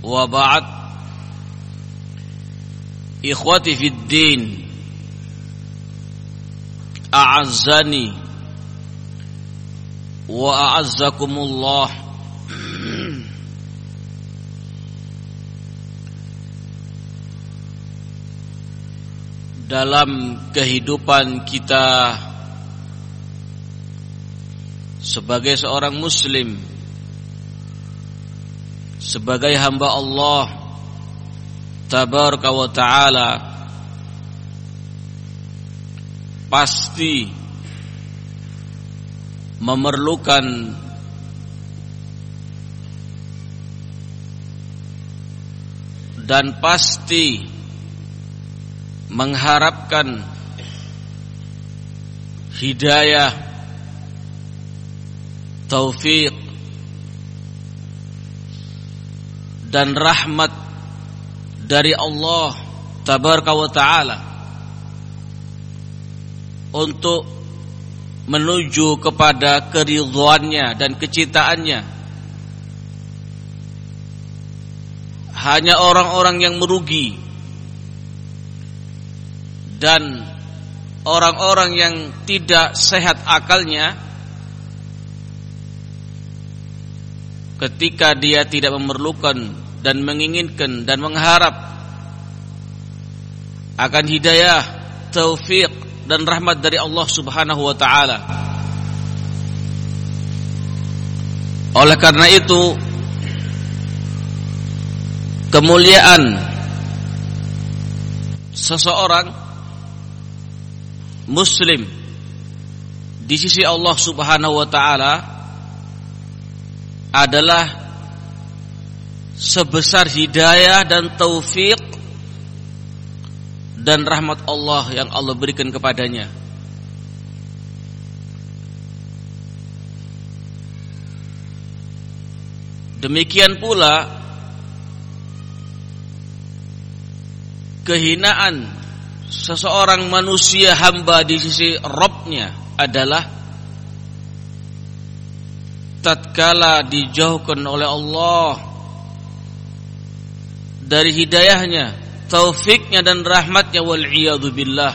Wa ba'd Ikhwati fid din a'azzani wa a'azzakumullah dalam kehidupan kita sebagai seorang muslim sebagai hamba Allah tabaraka wa taala pasti memerlukan dan pasti mengharapkan hidayah taufik dan rahmat dari Allah tabaraka wa taala untuk menuju kepada keridhoannya dan kecintaannya. Hanya orang-orang yang merugi dan orang-orang yang tidak sehat akalnya ketika dia tidak memerlukan dan menginginkan dan mengharap akan hidayah taufik dan rahmat dari Allah Subhanahu wa taala. Oleh karena itu kemuliaan seseorang muslim di sisi Allah Subhanahu wa taala adalah sebesar hidayah dan taufik dan rahmat Allah yang Allah berikan kepadanya. Demikian pula kehinaan seseorang manusia hamba di sisi Robnya adalah tatkala dijauhkan oleh Allah dari hidayahnya taufiknya dan rahmatnya wal billah.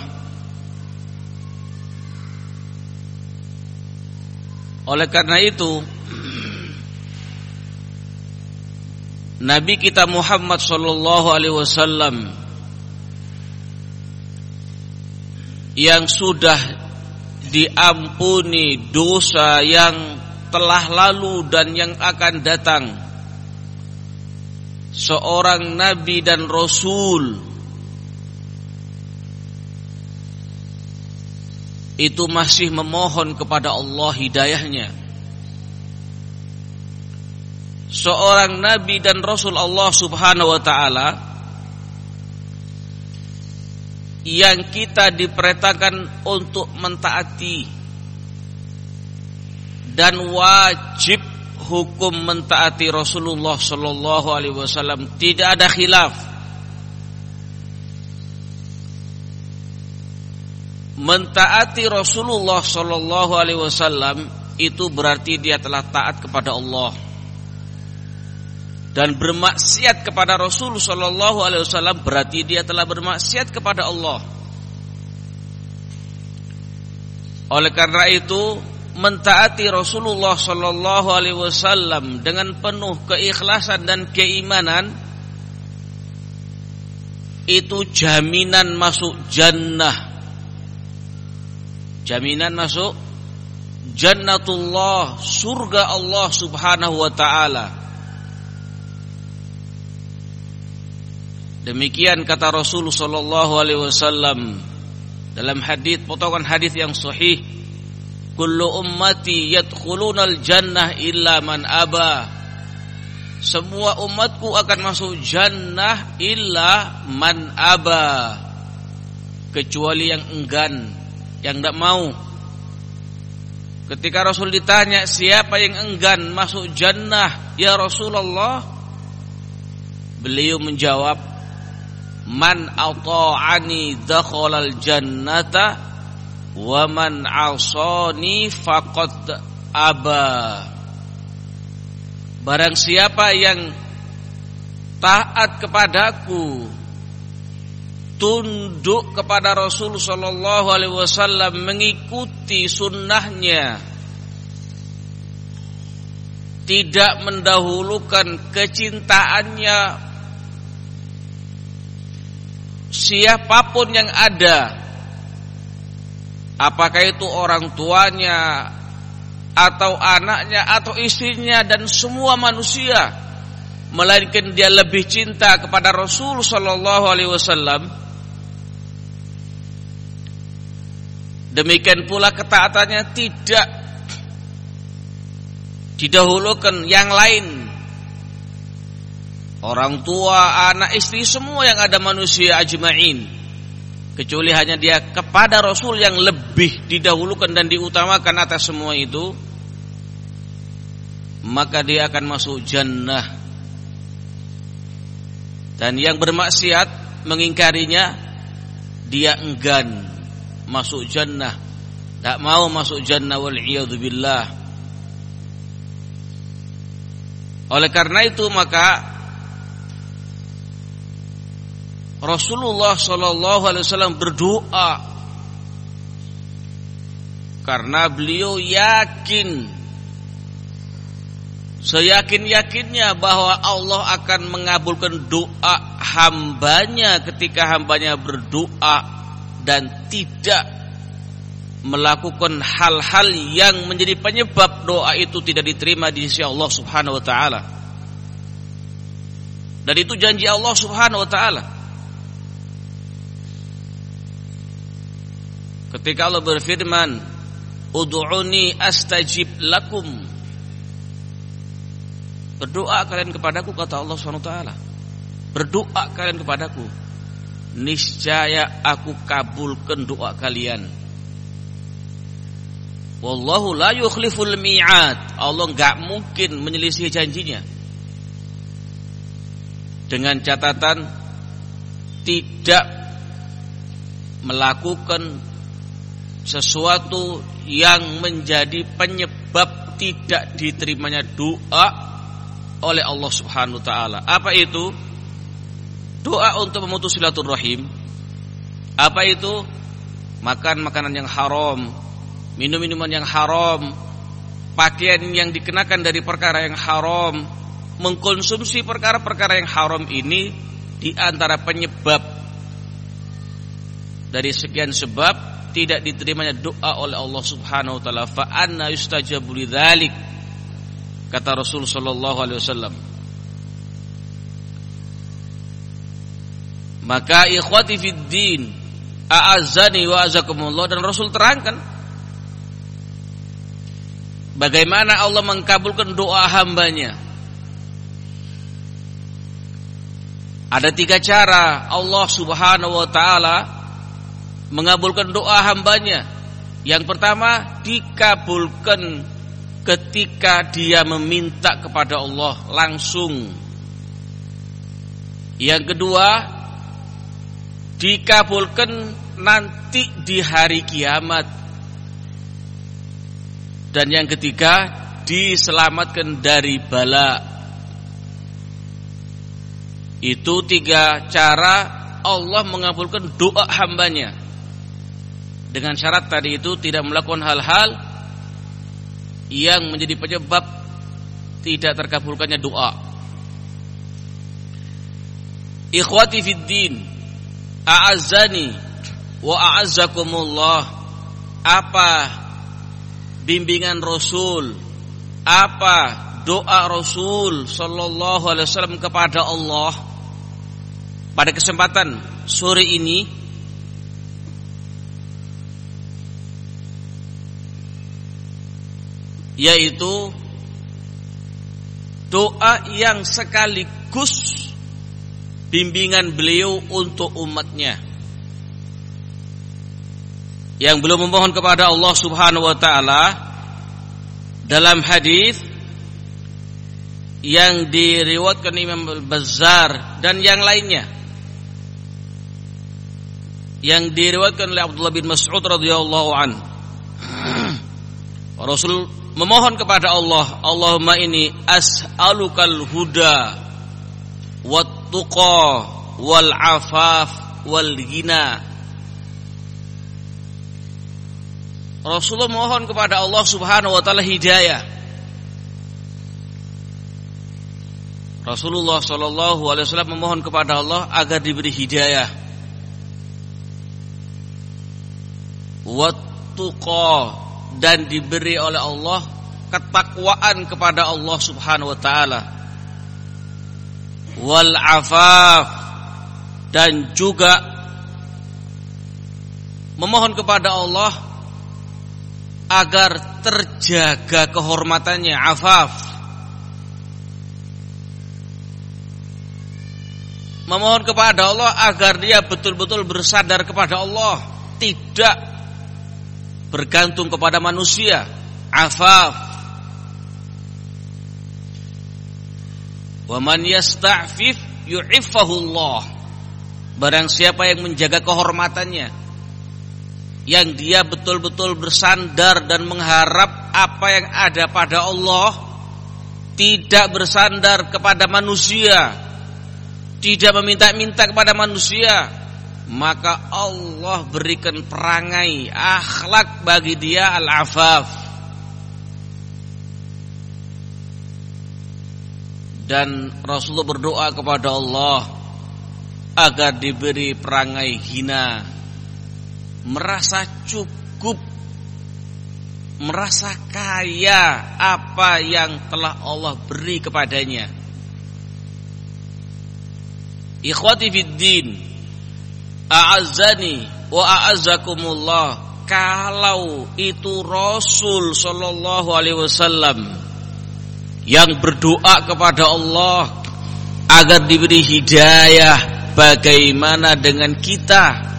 Oleh karena itu Nabi kita Muhammad sallallahu alaihi wasallam yang sudah diampuni dosa yang telah lalu dan yang akan datang seorang nabi dan rasul. Itu masih memohon kepada Allah hidayahnya. Seorang nabi dan rasul Allah Subhanahu wa taala yang kita diperintahkan untuk mentaati dan wajib hukum mentaati Rasulullah Sallallahu Alaihi Wasallam tidak ada khilaf. Mentaati Rasulullah Sallallahu Alaihi Wasallam itu berarti dia telah taat kepada Allah dan bermaksiat kepada Rasul Sallallahu Alaihi Wasallam berarti dia telah bermaksiat kepada Allah. Oleh karena itu mentaati Rasulullah Sallallahu Alaihi Wasallam dengan penuh keikhlasan dan keimanan itu jaminan masuk jannah. Jaminan masuk jannatullah surga Allah Subhanahu wa taala. Demikian kata Rasulullah sallallahu alaihi wasallam dalam hadis potongan hadis yang sahih kullu ummati yadkhulunal jannah illa man aba. Semua umatku akan masuk jannah illa man aba. Kecuali yang enggan yang tidak mau. Ketika Rasul ditanya siapa yang enggan masuk jannah ya Rasulullah? Beliau menjawab man ata'ani dakhalal jannata wa man asani faqad aba. Barang siapa yang taat kepadaku tunduk kepada Rasul sallallahu alaihi wasallam mengikuti sunnahnya tidak mendahulukan kecintaannya siapa pun yang ada Apakah itu orang tuanya atau anaknya atau istrinya dan semua manusia? Melainkan dia lebih cinta kepada Rasul sallallahu alaihi wasallam. Demikian pula ketaatannya tidak didahulukan yang lain. Orang tua anak istri semua yang ada manusia ajma'in kecuali hanya dia kepada Rasul yang lebih didahulukan dan diutamakan atas semua itu maka dia akan masuk jannah. Dan yang bermaksiat mengingkarinya dia enggan masuk jannah. Tak mau masuk jannah wal billah. Oleh karena itu maka Rasulullah Shallallahu Alaihi Wasallam berdoa karena beliau yakin seyakin yakinnya bahwa Allah akan mengabulkan doa hambanya ketika hambanya berdoa dan tidak melakukan hal-hal yang menjadi penyebab doa itu tidak diterima di sisi Allah Subhanahu wa taala. Dan itu janji Allah Subhanahu wa taala. Ketika Allah berfirman, "Ud'uni astajib lakum." Berdoa kalian kepadaku kata Allah SWT Berdoa kalian kepadaku. Niscaya aku kabulkan doa kalian. Wallahu la yukhliful mi'ad. Allah enggak mungkin menyelisih janjinya. Dengan catatan Tidak Melakukan sesuatu yang menjadi penyebab tidak diterimanya doa oleh Allah Subhanahu wa taala. Apa itu? Doa untuk memutus silaturahim. Apa itu? Makan makanan yang haram, minum minuman yang haram, pakaian yang dikenakan dari perkara yang haram, mengkonsumsi perkara-perkara yang haram ini di antara penyebab dari sekian sebab tidak diterimanya doa oleh Allah Subhanahu wa taala. Fa anna yustajabu lidzalik kata Rasul sallallahu alaihi wasallam. Maka ikhwati fid din a'azzani wa azakumullah dan Rasul terangkan bagaimana Allah mengkabulkan doa hambanya. Ada tiga cara Allah subhanahu wa ta'ala mengabulkan doa hambanya. Yang pertama dikabulkan ketika dia meminta kepada Allah langsung. Yang kedua dikabulkan nanti di hari kiamat. Dan yang ketiga diselamatkan dari bala. Itu tiga cara Allah mengabulkan doa hambanya dengan syarat tadi itu tidak melakukan hal-hal yang menjadi penyebab tidak terkabulkannya doa. Ikhwati fid din, a'azzani wa a'azzakumullah. Apa bimbingan Rasul? Apa doa Rasul sallallahu alaihi wasallam kepada Allah? Pada kesempatan sore ini yaitu doa yang sekaligus bimbingan beliau untuk umatnya. Yang belum memohon kepada Allah Subhanahu wa taala dalam hadis yang diriwayatkan Imam Al-Bazzar dan yang lainnya. Yang diriwayatkan oleh Abdullah bin Mas'ud radhiyallahu an. Rasul memohon kepada Allah Allahumma ini as'alukal huda wat tuqa wal afaf wal ghina Rasulullah mohon kepada Allah Subhanahu wa taala hidayah Rasulullah Shallallahu Alaihi Wasallam memohon kepada Allah agar diberi hidayah. Watuqa dan diberi oleh Allah ketakwaan kepada Allah Subhanahu Wa Taala. Wal afaf dan juga memohon kepada Allah agar terjaga kehormatannya. Afaf. Memohon kepada Allah agar dia betul-betul bersandar kepada Allah, tidak bergantung kepada manusia. Afaf. Wa man yasta'fif Allah. Barang siapa yang menjaga kehormatannya, yang dia betul-betul bersandar dan mengharap apa yang ada pada Allah, tidak bersandar kepada manusia, tidak meminta-minta kepada manusia, maka Allah berikan perangai akhlak bagi dia al-afaf. Dan Rasulullah berdoa kepada Allah agar diberi perangai hina, merasa cukup, merasa kaya apa yang telah Allah beri kepadanya. Ikhwati fid din A'azzani wa a'azzakumullah. Kalau itu Rasul Sallallahu alaihi wasallam Yang berdoa kepada Allah Agar diberi hidayah Bagaimana dengan kita?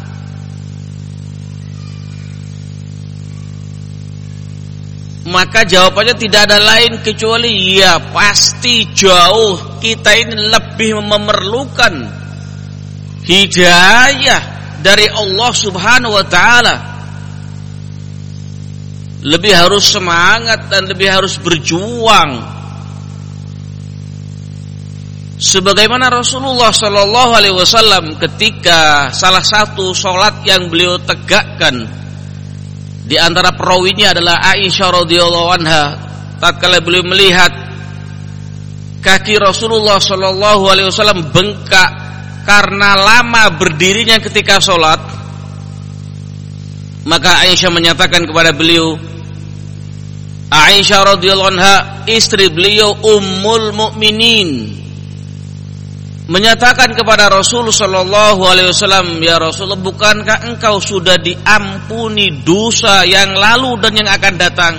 Maka jawabannya tidak ada lain kecuali ya pasti jauh kita ini lebih memerlukan hidayah dari Allah Subhanahu wa taala. Lebih harus semangat dan lebih harus berjuang. Sebagaimana Rasulullah Shallallahu alaihi wasallam ketika salah satu sholat yang beliau tegakkan di antara perawinya adalah Aisyah radhiyallahu anha. Tatkala beliau melihat kaki Rasulullah Shallallahu alaihi wasallam bengkak karena lama berdirinya ketika sholat, maka Aisyah menyatakan kepada beliau, Aisyah radhiyallahu anha istri beliau ummul mukminin menyatakan kepada Rasul sallallahu alaihi wasallam, "Ya Rasulullah, bukankah engkau sudah diampuni dosa yang lalu dan yang akan datang?"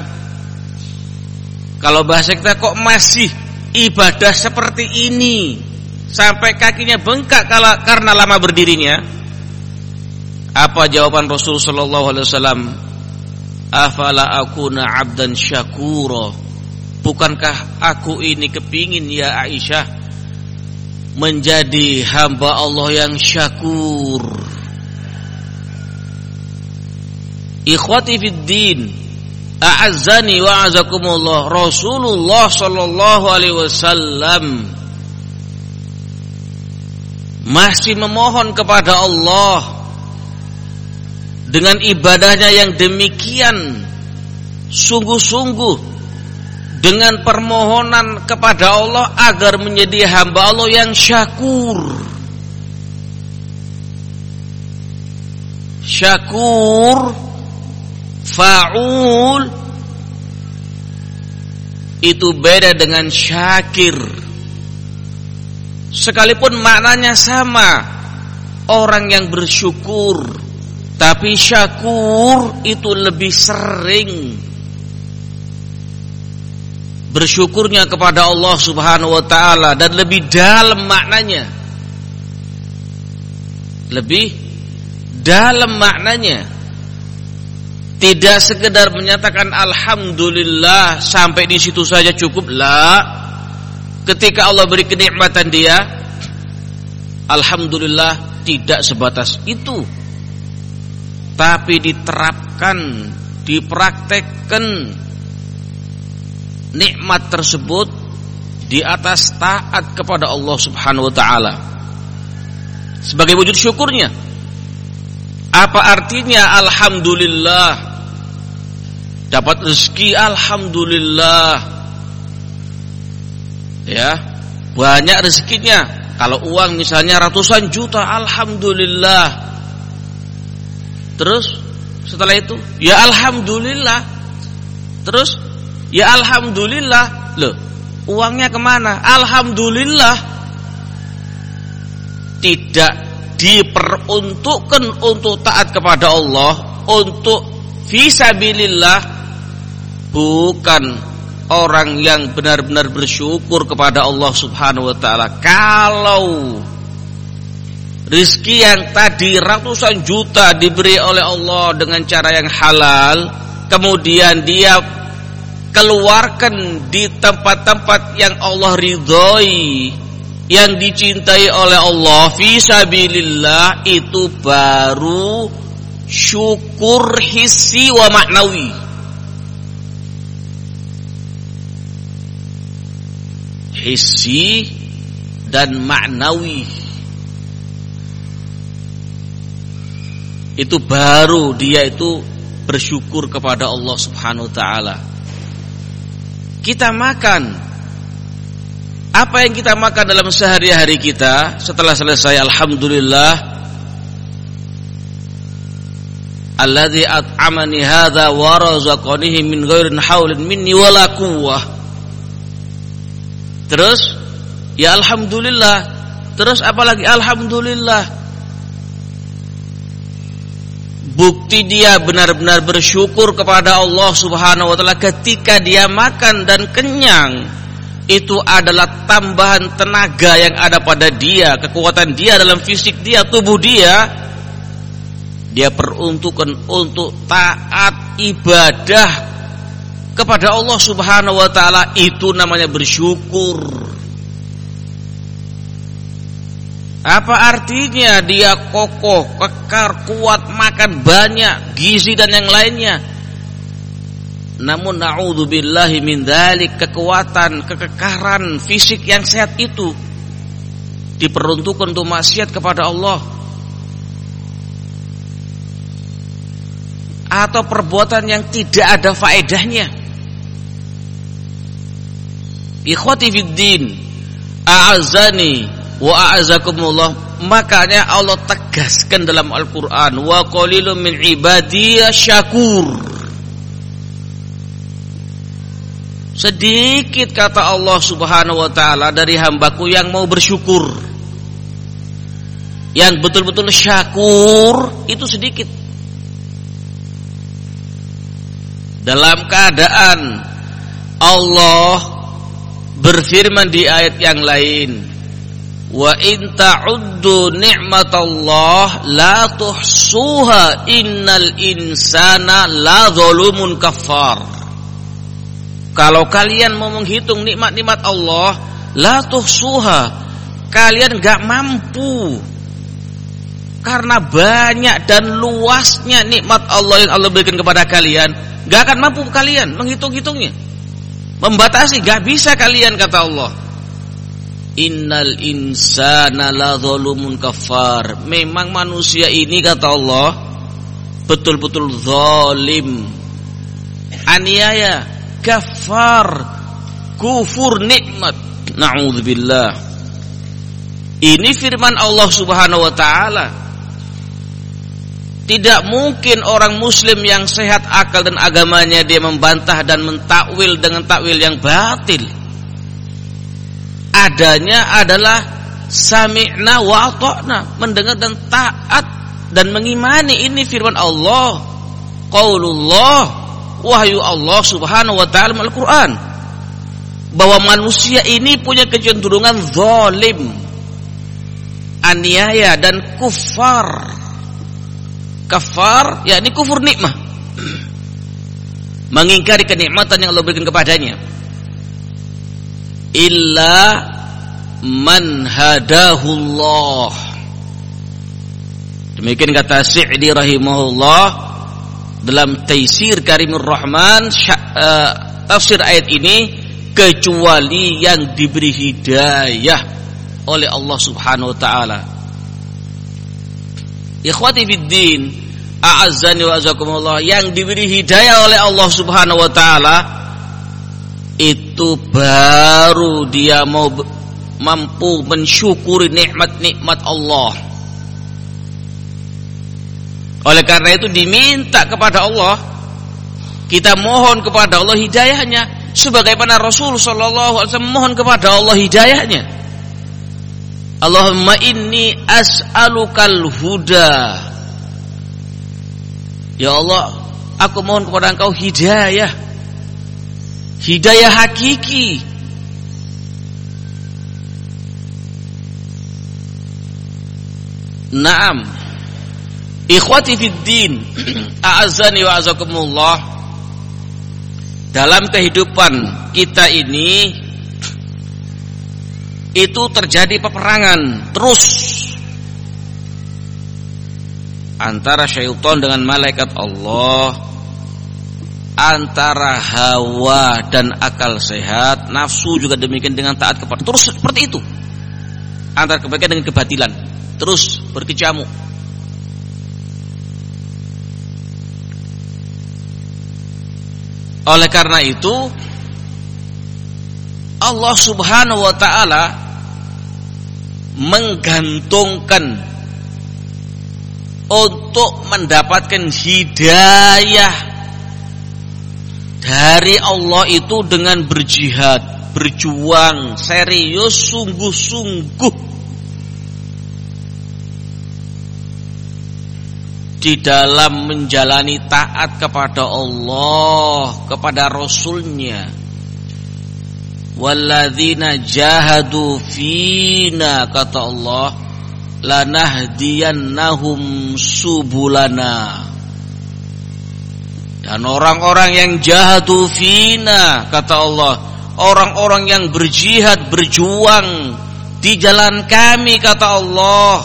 Kalau bahasa kita kok masih ibadah seperti ini sampai kakinya bengkak karena lama berdirinya? Apa jawaban Rasul sallallahu alaihi wasallam? Afala akuna abdan syakura. Bukankah aku ini kepingin ya Aisyah menjadi hamba Allah yang syakur. Ikhwati fid din, a'azzani wa azakumullah. Rasulullah sallallahu alaihi wasallam masih memohon kepada Allah dengan ibadahnya yang demikian sungguh-sungguh dengan permohonan kepada Allah agar menjadi hamba Allah yang syakur. Syakur faul itu beda dengan syakir. Sekalipun maknanya sama, orang yang bersyukur, tapi syakur itu lebih sering bersyukurnya kepada Allah Subhanahu wa taala dan lebih dalam maknanya. Lebih dalam maknanya. Tidak sekedar menyatakan alhamdulillah sampai di situ saja cukup lah. Ketika Allah beri kenikmatan dia, alhamdulillah tidak sebatas itu. Tapi diterapkan, dipraktekkan nikmat tersebut di atas taat kepada Allah Subhanahu wa taala. Sebagai wujud syukurnya. Apa artinya alhamdulillah? Dapat rezeki alhamdulillah. Ya, banyak rezekinya. Kalau uang misalnya ratusan juta alhamdulillah. Terus setelah itu ya alhamdulillah. Terus Ya alhamdulillah. Loh, uangnya ke mana? Alhamdulillah. Tidak diperuntukkan untuk taat kepada Allah, untuk visabilillah bukan orang yang benar-benar bersyukur kepada Allah Subhanahu wa taala. Kalau rizki yang tadi ratusan juta diberi oleh Allah dengan cara yang halal, kemudian dia keluarkan di tempat-tempat yang Allah ridhoi yang dicintai oleh Allah fisabilillah itu baru syukur hissi wa maknawi hissi dan maknawi. Itu baru dia itu bersyukur kepada Allah Subhanahu wa taala. Kita makan. Apa yang kita makan dalam sehari-hari kita setelah selesai alhamdulillah alladzi at'amani hadza wa razaqanihi min ghairin haulin minni wala quwwah terus ya alhamdulillah. Terus apalagi alhamdulillah. Bukti dia benar-benar bersyukur kepada Allah Subhanahu wa taala ketika dia makan dan kenyang. Itu adalah tambahan tenaga yang ada pada dia, kekuatan dia dalam fisik dia, tubuh dia. Dia peruntukkan untuk taat ibadah kepada Allah Subhanahu wa taala itu namanya bersyukur. Apa artinya dia kokoh, kekar, kuat, makan banyak, gizi dan yang lainnya. Namun naudzubillahi min dzalik kekuatan, kekekaran fisik yang sehat itu diperuntukkan untuk maksiat kepada Allah. Atau perbuatan yang tidak ada faedahnya. Ikhwati fiddin, a'azani wa a'azakumullah makanya Allah tegaskan dalam Al-Qur'an wa qalilun min ibadiyya syakur. Sedikit kata Allah Subhanahu wa taala dari hambaku yang mau bersyukur. Yang betul-betul syakur itu sedikit. Dalam keadaan Allah berfirman di ayat yang lain Wa in ta'uddu ni'matallah la tuhsuha innal insana la zalumun kafar. Kalau kalian mau menghitung nikmat-nikmat Allah, la tuhsuha. Kalian gak mampu. Karena banyak dan luasnya nikmat Allah yang Allah berikan kepada kalian, gak akan mampu kalian menghitung-hitungnya. Membatasi gak bisa kalian kata Allah. Innal insana la zolumun kafar. Memang manusia ini kata Allah betul-betul zalim. Aniaya, kafar, kufur nikmat. Nauzubillah. Ini firman Allah Subhanahu wa taala. Tidak mungkin orang muslim yang sehat akal dan agamanya dia membantah dan mentakwil dengan takwil yang batil adanya adalah sami'na wa ata'na, mendengar dan taat dan mengimani ini firman Allah. Qaulullah wahyu Allah Subhanahu wa taala Al-Qur'an. bahwa manusia ini punya kecenderungan zalim, aniaya dan kufar. Kafar yakni kufur nikmah. Mengingkari kenikmatan yang Allah berikan kepadanya. Illa man hadahullah. Demikian kata Sa'di rahimahullah dalam Taisir Karimur Rahman uh, tafsir ayat ini kecuali yang diberi hidayah oleh Allah Subhanahu wa taala. Ikhwati fiddin, a'azzani wa azakumullah yang diberi hidayah oleh Allah Subhanahu wa taala itu baru dia mau mampu mensyukuri nikmat-nikmat Allah. Oleh karena itu diminta kepada Allah kita mohon kepada Allah hidayahnya sebagaimana Rasul sallallahu alaihi wasallam mohon kepada Allah hidayahnya. Allahumma inni as'alukal huda. Ya Allah, aku mohon kepada Engkau hidayah. Hidayah hakiki. Naam. Ikhwati fid din, a'azzani wa azakumullah dalam kehidupan kita ini itu terjadi peperangan terus antara syaitan dengan malaikat Allah antara hawa dan akal sehat nafsu juga demikian dengan taat kepada. Terus seperti itu. Antara kebaikan dengan kebatilan. Terus berkecamuk Oleh karena itu Allah Subhanahu wa taala menggantungkan untuk mendapatkan hidayah dari Allah itu dengan berjihad, berjuang serius sungguh-sungguh di dalam menjalani taat kepada Allah, kepada Rasulnya. Walladzina jahadu fina kata Allah lanahdiyannahum subulana. Dan orang-orang yang jahadu fina kata Allah, orang-orang yang berjihad, berjuang di jalan kami kata Allah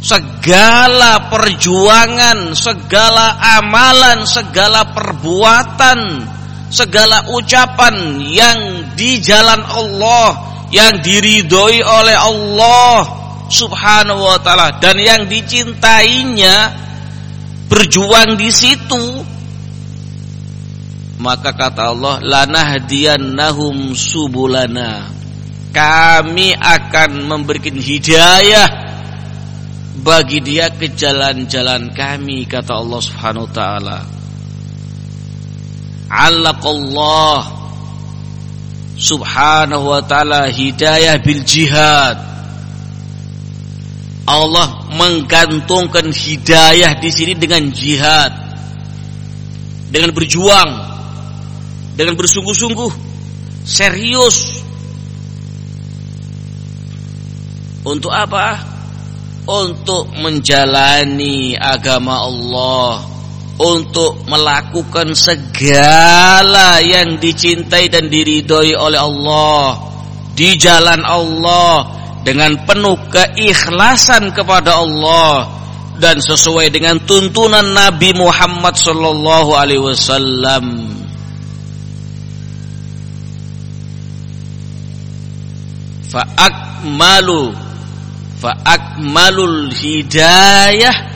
segala perjuangan, segala amalan, segala perbuatan, segala ucapan yang di jalan Allah, yang diridhoi oleh Allah Subhanahu wa taala dan yang dicintainya berjuang di situ maka kata Allah lanahdiyannahum subulana kami akan memberikan hidayah bagi dia ke jalan-jalan kami kata Allah Subhanahu wa taala. Allaqallah Subhanahu wa taala hidayah bil jihad. Allah menggantungkan hidayah di sini dengan jihad. Dengan berjuang, dengan bersungguh-sungguh, serius. Untuk apa? untuk menjalani agama Allah, untuk melakukan segala yang dicintai dan diridhoi oleh Allah di jalan Allah dengan penuh keikhlasan kepada Allah dan sesuai dengan tuntunan Nabi Muhammad sallallahu alaihi wasallam. Fa akmalul hidayah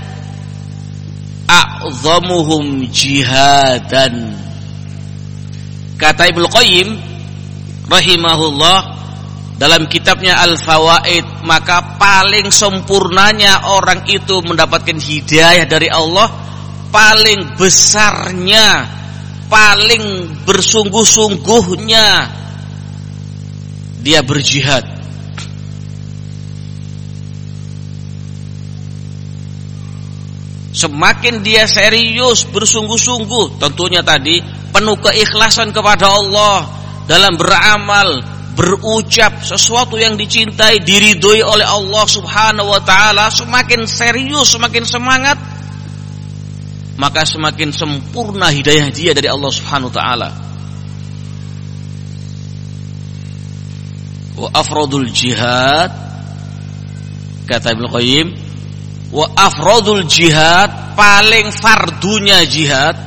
a'zamuhum jihadan. Kata Ibnu Qayyim rahimahullah dalam kitabnya Al-Fawaid maka paling sempurnanya orang itu mendapatkan hidayah dari Allah paling besarnya paling bersungguh-sungguhnya dia berjihad Semakin dia serius bersungguh-sungguh Tentunya tadi penuh keikhlasan kepada Allah dalam beramal, berucap sesuatu yang dicintai, diridhoi oleh Allah Subhanahu wa taala, semakin serius, semakin semangat, maka semakin sempurna hidayah dia dari Allah Subhanahu wa taala. Wa afradul jihad kata Ibnu Qayyim wa afradul jihad paling fardunya jihad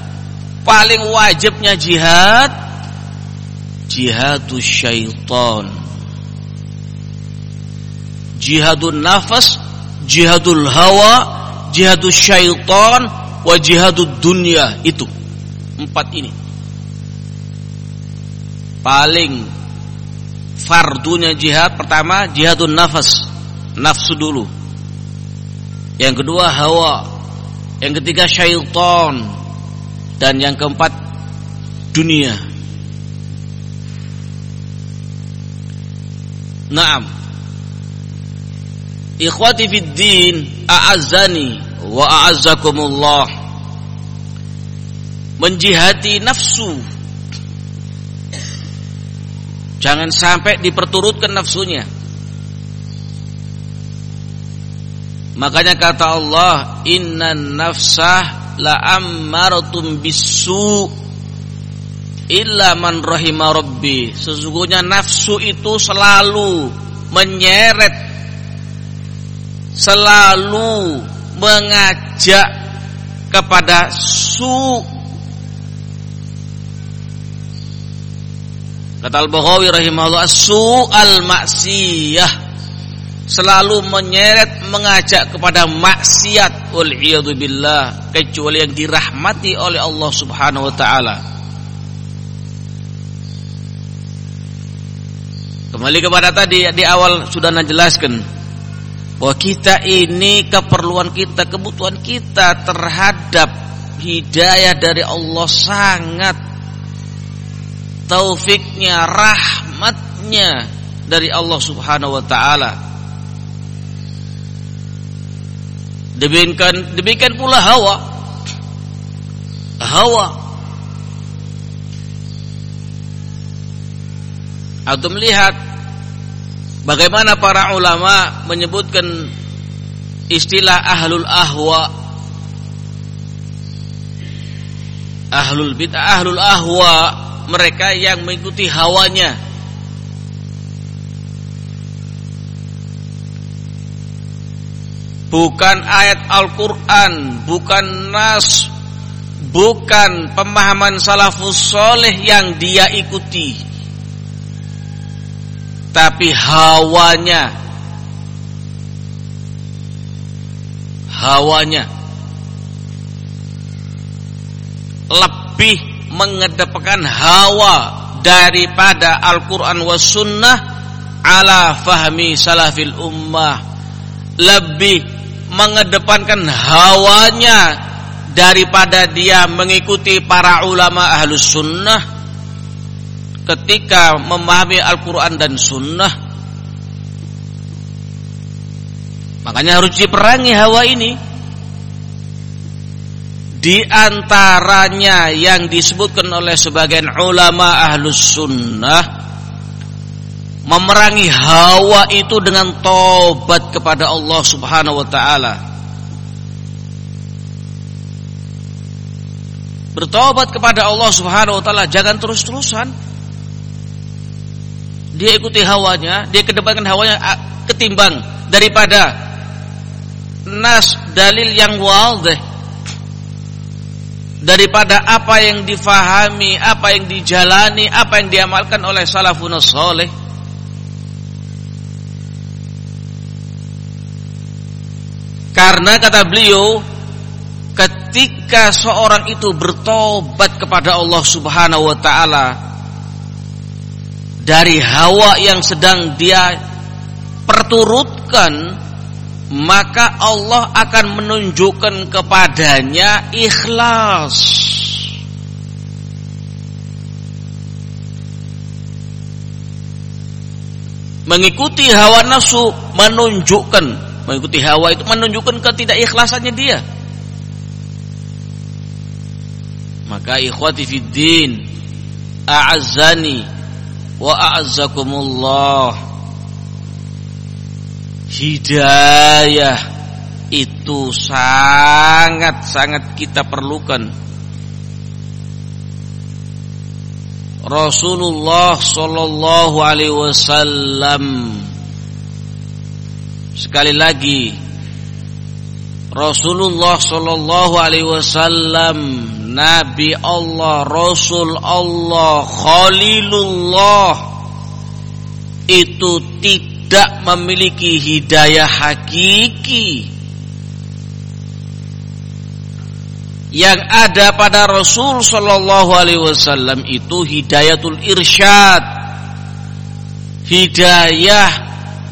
paling wajibnya jihad jihadus syaitan. Jihadun nafas jihadul hawa jihadus syaitan wa jihadud dunya. Itu empat ini. Paling fardunya jihad pertama jihadun nafas nafsu dulu. Yang kedua hawa. Yang ketiga syaitan. Dan yang keempat dunia. Naam. Ikhwati fid din, a'azzani wa a'azzakumullah. Menjihati nafsu. Jangan sampai diperturutkan nafsunya. Makanya kata Allah, "Inna nafsah la ammaratum bisu illa man rahima rabbi." Sesungguhnya nafsu itu selalu menyeret selalu mengajak kepada su Kata Al-Baghawi rahimahullah su al-maksiyah selalu menyeret mengajak kepada maksiat wal billah kecuali yang dirahmati oleh Allah Subhanahu wa taala. Kembali kepada tadi di awal sudah menjelaskan bahwa kita ini keperluan kita, kebutuhan kita terhadap hidayah dari Allah sangat taufiknya, rahmatnya dari Allah Subhanahu wa taala. Demikian demikian pula hawa. Hawa. Atau melihat bagaimana para ulama menyebutkan istilah ahlul ahwa ahlul bid'ah ahlul ahwa mereka yang mengikuti hawanya bukan ayat Al-Quran, bukan nas, bukan pemahaman salafus soleh yang dia ikuti, tapi hawanya, hawanya lebih mengedepankan hawa daripada Al-Quran was sunnah ala fahmi salafil ummah. Lebih mengedepankan hawanya daripada dia mengikuti para ulama ahlus sunnah ketika memahami Al-Quran dan sunnah. Makanya harus diperangi hawa ini. Di antaranya yang disebutkan oleh sebagian ulama ahlus sunnah memerangi hawa itu dengan tobat kepada Allah Subhanahu wa taala. Bertobat kepada Allah Subhanahu wa taala jangan terus-terusan. Dia ikuti hawanya, dia kedepankan hawanya ketimbang daripada nas dalil yang wadih daripada apa yang difahami, apa yang dijalani, apa yang diamalkan oleh salafun saleh Karena kata beliau ketika seorang itu bertobat kepada Allah Subhanahu wa taala dari hawa yang sedang dia perturutkan maka Allah akan menunjukkan kepadanya ikhlas. Mengikuti hawa nafsu menunjukkan mengikuti hawa itu menunjukkan ketidakikhlasannya dia. Maka ikhwati fiddin a'azzani wa a'azzakumullah hidayah itu sangat-sangat kita perlukan Rasulullah sallallahu alaihi wasallam sekali lagi Rasulullah sallallahu alaihi wasallam nabi Allah rasul Allah khalilullah itu tidak memiliki hidayah hakiki. Yang ada pada Rasul Shallallahu Alaihi Wasallam itu hidayatul irsyad, hidayah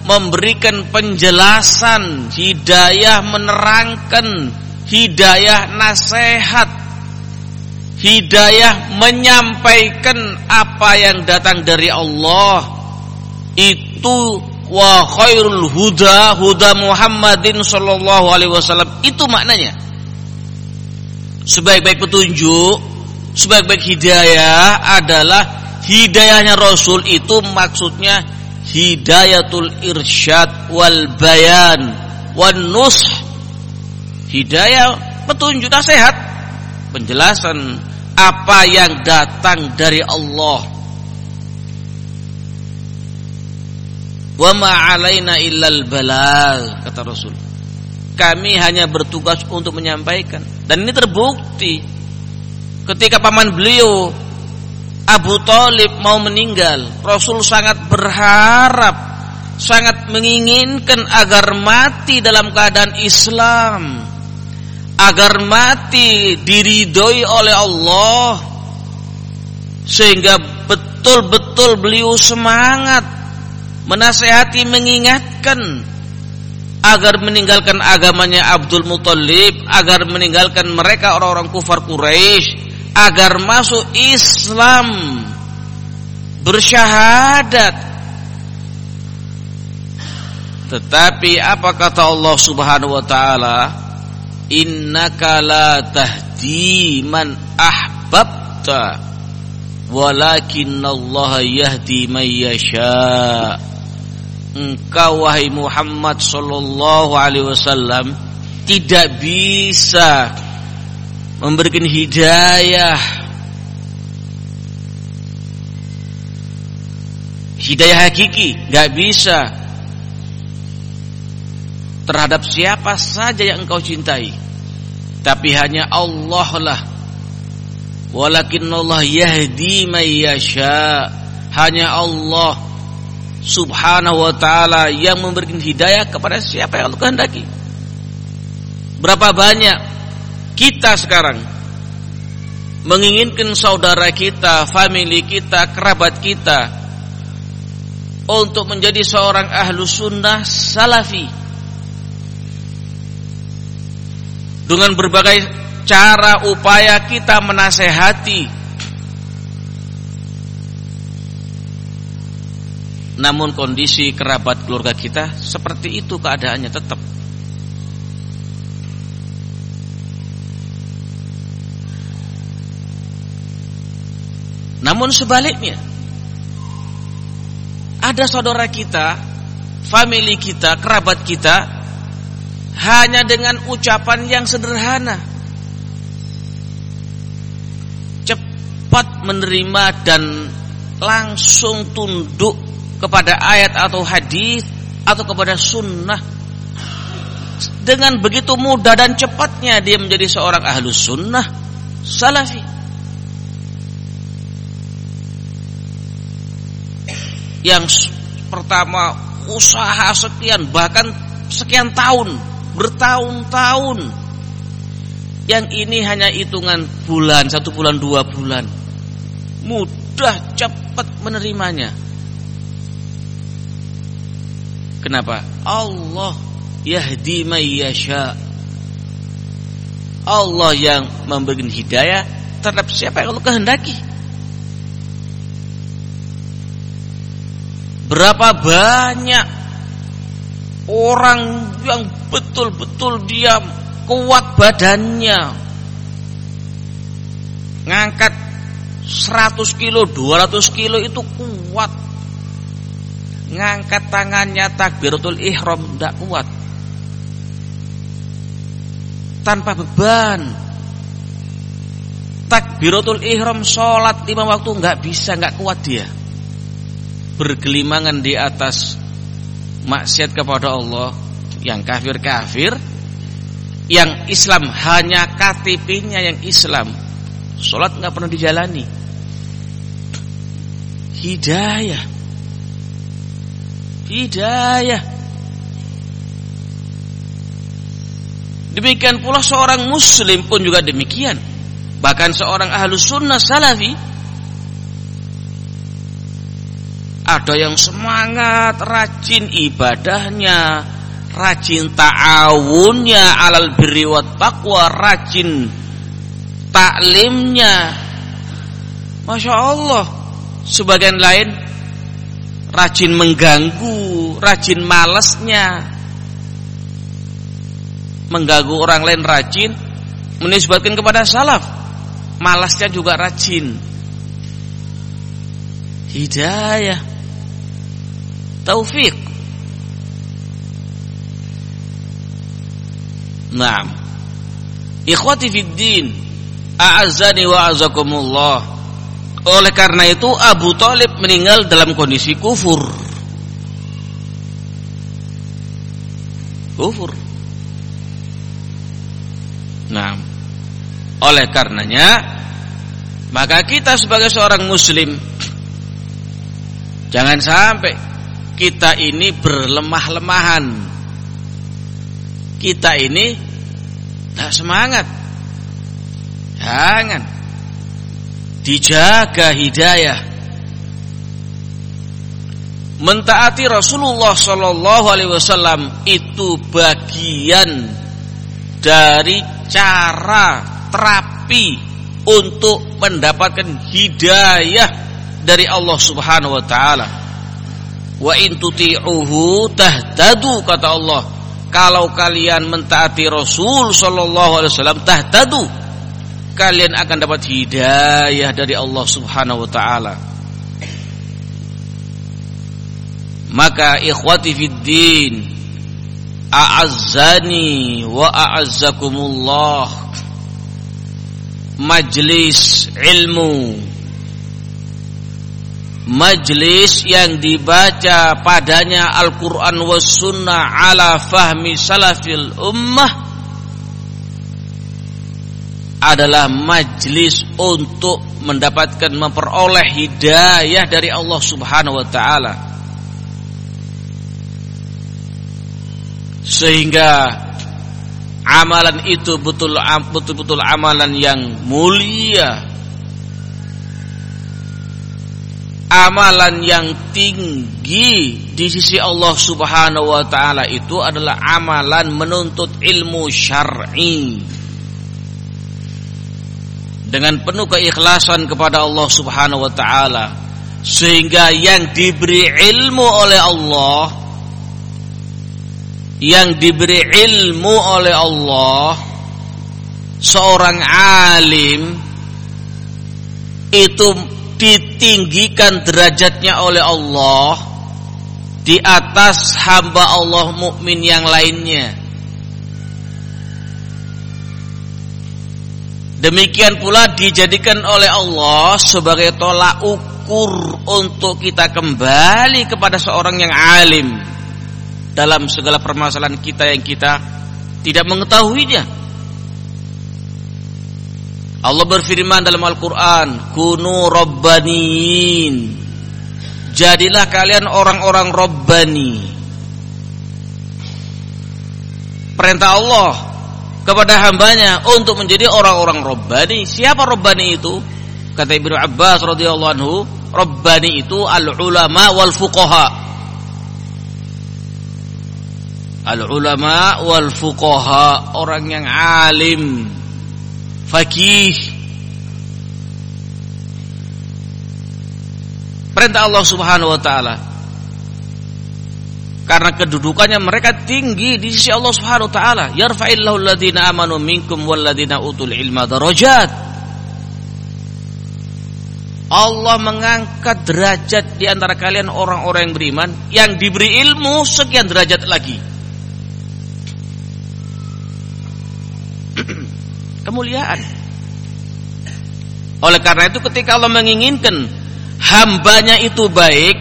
memberikan penjelasan, hidayah menerangkan, hidayah nasihat, hidayah menyampaikan apa yang datang dari Allah. Itu wa khairul huda huda Muhammadin sallallahu alaihi wasallam. Itu maknanya. Sebaik-baik petunjuk, sebaik-baik hidayah adalah hidayahnya Rasul itu maksudnya hidayatul irsyad wal bayan wan nush. Hidayah petunjuk nasihat, penjelasan apa yang datang dari Allah. Wa ma alaina illal balagh kata Rasul. Kami hanya bertugas untuk menyampaikan dan ini terbukti ketika paman beliau Abu Talib mau meninggal, Rasul sangat berharap, sangat menginginkan agar mati dalam keadaan Islam, agar mati diridhoi oleh Allah, sehingga betul-betul beliau semangat menasehati, mengingatkan agar meninggalkan agamanya Abdul Muthalib, agar meninggalkan mereka orang-orang kufar Quraisy, agar masuk Islam, bersyahadat. Tetapi apa kata Allah Subhanahu wa taala? Innaka la tahdi man ahbabta walakinnallaha yahdi man yasha' engkau wahai Muhammad sallallahu alaihi wasallam tidak bisa memberikan hidayah. Hidayah hakiki nggak bisa. Terhadap siapa saja yang engkau cintai. Tapi hanya Allah lah. Walakin Allah yahdi may yasha. Hanya Allah subhanahu wa ta'ala yang memberikan hidayah kepada siapa yang Allah kehendaki. Berapa banyak kita sekarang. Menginginkan saudara kita, family kita, kerabat kita untuk menjadi seorang ahlu sunnah salafi. Dengan berbagai cara upaya kita menasehati. Namun kondisi kerabat keluarga kita seperti itu keadaannya tetap namun sebaliknya ada saudara kita family kita, kerabat kita hanya dengan ucapan yang sederhana cepat menerima dan langsung tunduk kepada ayat atau hadis atau kepada sunnah. Dengan begitu mudah dan cepatnya dia menjadi seorang ahlu sunnah salafi yang pertama usaha sekian bahkan sekian tahun bertahun-tahun yang ini hanya hitungan bulan satu bulan dua bulan mudah cepat menerimanya Kenapa? Allah yahdi mayyasha. Allah yang memberikan hidayah terhadap siapa yang Allah kehendaki. Berapa banyak orang yang betul-betul dia kuat badannya ngangkat 100 kilo 200 kilo itu kuat. Ngangkat tangannya takbiratul ihram tidak kuat. Tanpa beban. Takbiratul ihram sholat lima waktu nggak bisa nggak kuat dia. Bergelimangan di atas maksiat kepada Allah yang kafir-kafir yang Islam hanya KTP-nya yang Islam sholat nggak pernah dijalani. Hidayah. Hidayah. Demikian pula seorang muslim pun juga demikian. Bahkan seorang ahlu sunnah salafi ada yang semangat rajin ibadahnya rajin ta'awunnya alal birri wa taqwa rajin taklimnya Masya Allah. Sebagian lain rajin mengganggu rajin malesnya. Mengganggu orang lain rajin menisbatkan kepada salaf. Malasnya juga rajin. Hidayah taufik Naam. Ikhwati fid din, a'azzani wa azakumullah. Oleh karena itu Abu Talib meninggal dalam kondisi kufur. Kufur. Nah, oleh karenanya maka kita sebagai seorang muslim jangan sampai kita ini berlemah-lemahan kita ini tak semangat. Jangan. Dijaga hidayah. Mentaati Rasulullah Sallallahu Alaihi Wasallam itu bagian dari cara terapi untuk mendapatkan hidayah dari Allah Subhanahu Wa Taala. Wa in tuti'uhu tahtadu kata Allah. Kalau kalian mentaati Rasul sallallahu alaihi wasallam tahtadu. Kalian akan dapat hidayah dari Allah Subhanahu wa taala. Maka ikhwati fid din a'azzani wa a'azzakumullah. Majlis ilmu majlis yang dibaca padanya Al-Quran was sunnah ala fahmi salafil ummah adalah majlis untuk mendapatkan memperoleh hidayah dari Allah Subhanahu wa taala. Sehingga amalan itu betul betul-betul amalan yang mulia amalan yang tinggi di sisi Allah Subhanahu wa taala itu adalah amalan menuntut ilmu syar'i. Dengan penuh keikhlasan kepada Allah Subhanahu wa taala sehingga yang diberi ilmu oleh Allah yang diberi ilmu oleh Allah seorang alim itu ditinggikan derajatnya oleh Allah di atas hamba Allah mukmin yang lainnya. Demikian pula dijadikan oleh Allah sebagai tolak ukur untuk kita kembali kepada seorang yang alim dalam segala permasalahan kita yang kita tidak mengetahuinya. Allah berfirman dalam Al-Quran Kunu Rabbaniin. Jadilah kalian orang-orang Rabbani. Perintah Allah Kepada hambanya Untuk menjadi orang-orang Rabbani. Siapa Rabbani itu? Kata Ibnu Abbas radhiyallahu anhu Rabbani itu al-ulama wal fuqaha Al-ulama wal fuqaha Orang yang alim fakih perintah Allah Subhanahu wa taala. Karena kedudukannya mereka tinggi di sisi Allah Subhanahu wa taala. Yarfa'illahu alladziina amanu minkum walladziina utul ilma darajat. Allah mengangkat derajat di antara kalian orang-orang yang beriman. Yang diberi ilmu sekian derajat lagi. Kemuliaan. Oleh karena itu ketika Allah menginginkan hambanya itu baik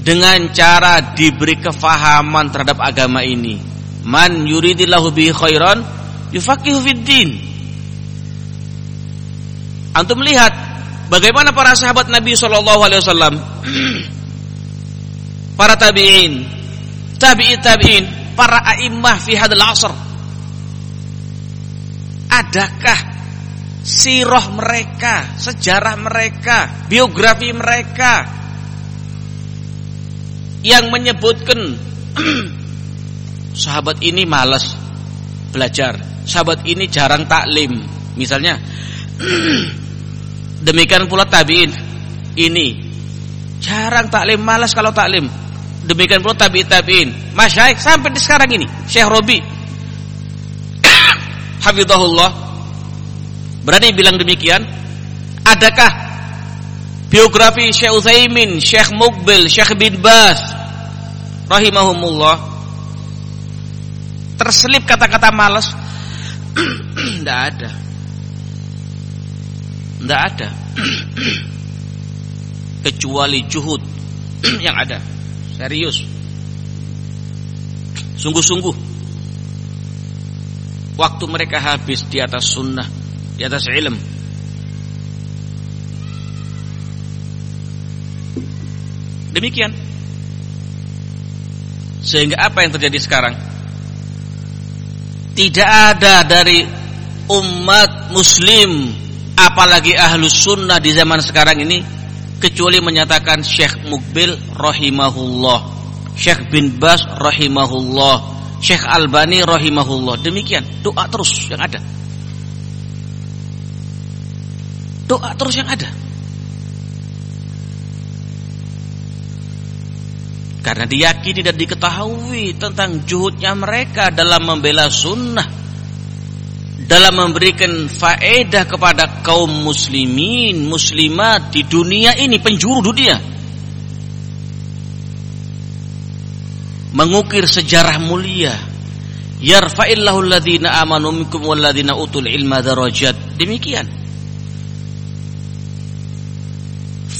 dengan cara diberi kefahaman terhadap agama ini. Man yuridillahu bihi khairan yufaqihu fid din. Antum lihat bagaimana para sahabat Nabi sallallahu alaihi wasallam para tabi'in, tabi'i tabi'in, para a'immah fi hadzal asr. Adakah sirah mereka, sejarah mereka, biografi mereka yang menyebutkan sahabat ini malas belajar, sahabat ini jarang taklim, misalnya demikian pula tabiin ini jarang taklim, malas kalau taklim, demikian pula tabiin tabiin, masyaikh sampai di sekarang ini, Syekh Robi, Hafizahullah, berani bilang demikian? Adakah biografi Syekh Utsaimin, Syekh Mukbil, Syekh bin Bas? Rahimahumullah. Terselip kata-kata malas tidak ada. Tidak ada. Kecuali juhud yang ada. Serius. Sungguh-sungguh waktu mereka habis di atas sunnah di atas ilm. Demikian. Sehingga apa yang terjadi sekarang? Tidak ada dari umat muslim apalagi ahlus sunnah di zaman sekarang ini kecuali menyatakan Syekh Mukbil rahimahullah, Syekh bin Bas rahimahullah, Syekh Albani rahimahullah. Demikian doa terus yang ada. Doa terus yang ada. Karena diyakini dan diketahui tentang juhudnya mereka dalam membela sunnah. Dalam memberikan faedah kepada kaum muslimin, muslimat di dunia ini, penjuru dunia. Mengukir sejarah mulia. Yarfa'illahu alladhina amanu minkum walladhina utul ilma darajat. Demikian.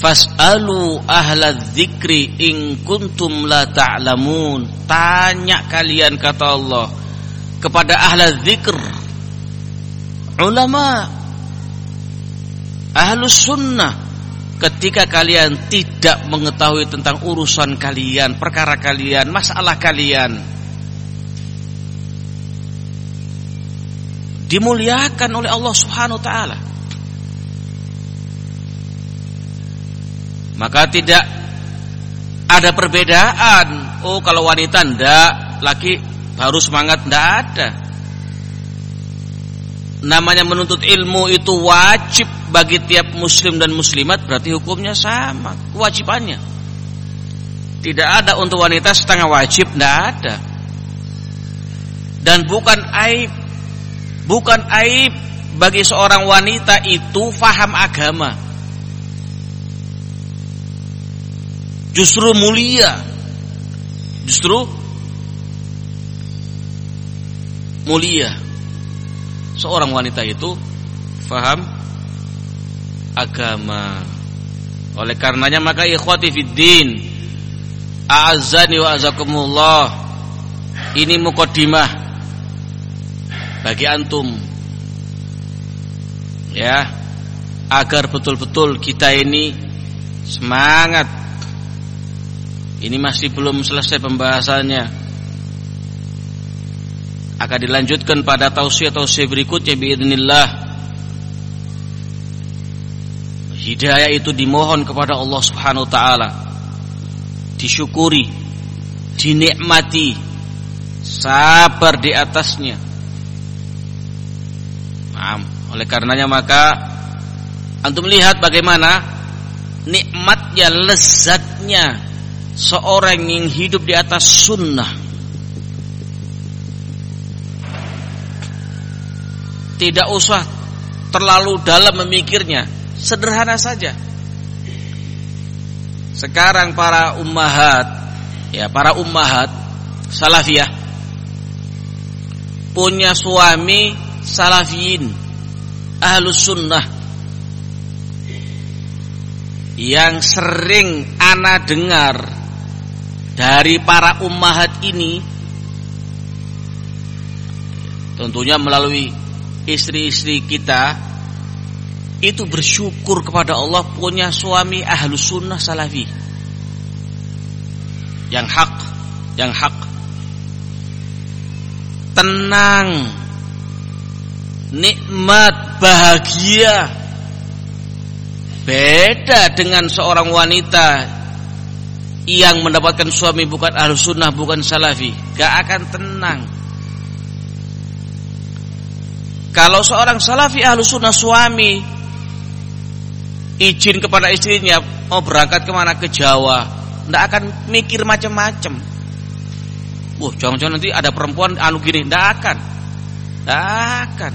Fas'alu ahla dzikri in kuntum la ta'lamun. Tanya kalian kata Allah kepada ahla dzikr. Ulama ahlus sunnah ketika kalian tidak mengetahui tentang urusan kalian, perkara kalian, masalah kalian. Dimuliakan oleh Allah Subhanahu wa taala. Maka tidak ada perbedaan. Oh kalau wanita ndak, laki baru semangat ndak ada. Namanya menuntut ilmu itu wajib bagi tiap muslim dan muslimat berarti hukumnya sama, kewajibannya. Tidak ada untuk wanita setengah wajib, ndak ada. Dan bukan aib bukan aib bagi seorang wanita itu faham agama. justru mulia justru mulia seorang wanita itu faham agama oleh karenanya maka ikhwati fiddin a'azzani wa azakumullah ini mukaddimah bagi antum ya agar betul-betul kita ini semangat ini masih belum selesai pembahasannya. Akan dilanjutkan pada tausiah-tausiah berikutnya biidznillah. Hidayah itu dimohon kepada Allah Subhanahu wa taala. Disyukuri, dinikmati, sabar di atasnya. Nah, oleh karenanya maka antum lihat bagaimana nikmatnya, lezatnya seorang yang hidup di atas sunnah tidak usah terlalu dalam memikirnya sederhana saja. Sekarang para ummahat ya para ummahat salafiyah punya suami salafiyin ahlus sunnah yang sering ana dengar dari para ummahat ini tentunya melalui istri-istri kita itu bersyukur kepada Allah punya suami ahlu sunnah salafi. Yang hak yang hak. Tenang. Nikmat bahagia. Beda dengan seorang wanita yang mendapatkan suami bukan ahlu sunnah bukan salafi. Gak akan tenang. Kalau seorang salafi ahlu sunnah suami izin kepada istrinya mau berangkat ke mana ke Jawa, ndak akan mikir macam-macam. Wah, jangan-jangan nanti ada perempuan anu gini, ndak akan, ndak akan.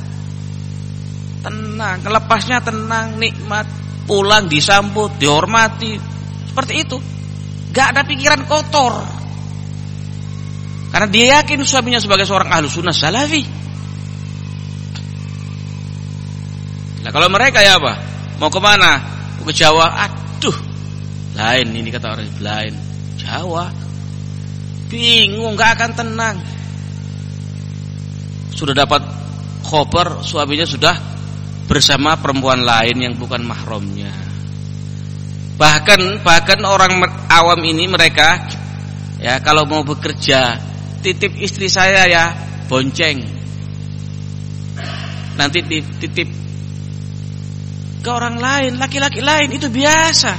Tenang, kelepasnya tenang, nikmat, pulang disambut, dihormati, seperti itu. Gak ada pikiran kotor. Karena dia yakin suaminya sebagai seorang ahlu sunnah salafi. Nah kalau mereka ya apa? Mau ke mana? Ke Jawa? Aduh, lain ini kata orang lain. Jawa, bingung, nggak akan tenang. Sudah dapat koper, suaminya sudah bersama perempuan lain yang bukan mahramnya. Bahkan bahkan orang awam ini mereka ya kalau mau bekerja titip istri saya ya bonceng. Nanti titip ke orang lain, laki-laki lain itu biasa.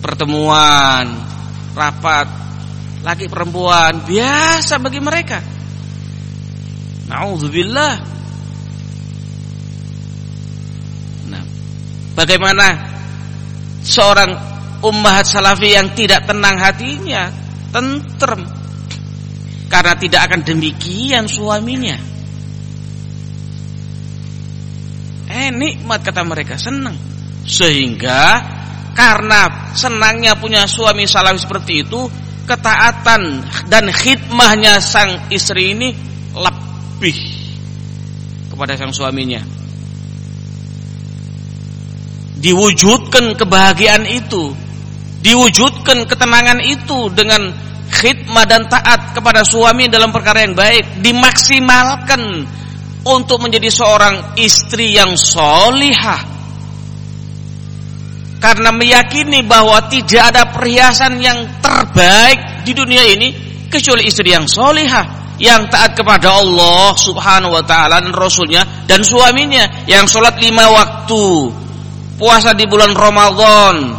Pertemuan, rapat, laki perempuan biasa bagi mereka. Nauzubillah. Nah, bagaimana seorang ummahat salafi yang tidak tenang hatinya, tentrem karena tidak akan demikian suaminya. Eh nikmat kata mereka senang. Sehingga karena senangnya punya suami salafi seperti itu, ketaatan dan khidmahnya sang istri ini lebih kepada sang suaminya. Diwujudkan kebahagiaan itu, diwujudkan ketenangan itu dengan khidmah dan taat kepada suami dalam perkara yang baik, dimaksimalkan untuk menjadi seorang istri yang solihah. Karena meyakini bahwa tidak ada perhiasan yang terbaik di dunia ini kecuali istri yang solihah yang taat kepada Allah subhanahu wa ta'ala dan Rasulnya dan suaminya yang sholat lima waktu puasa di bulan Ramadan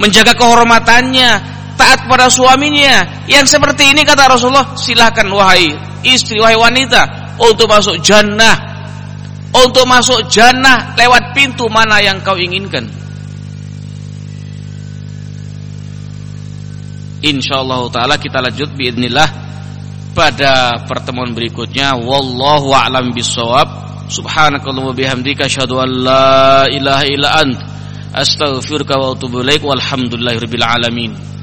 menjaga kehormatannya taat kepada suaminya. Yang seperti ini kata Rasulullah silahkan wahai istri wahai wanita untuk masuk jannah. Untuk masuk jannah lewat pintu mana yang kau inginkan? Insyaallah taala kita lanjut biidznillah pada pertemuan berikutnya. Wallahu a'lam bissawab. Subhanakallah wa bihamdika asyhadu an la ilaha illa ant. Astaghfiruka wa atubu ilaik. Walhamdulillahirabbil alamin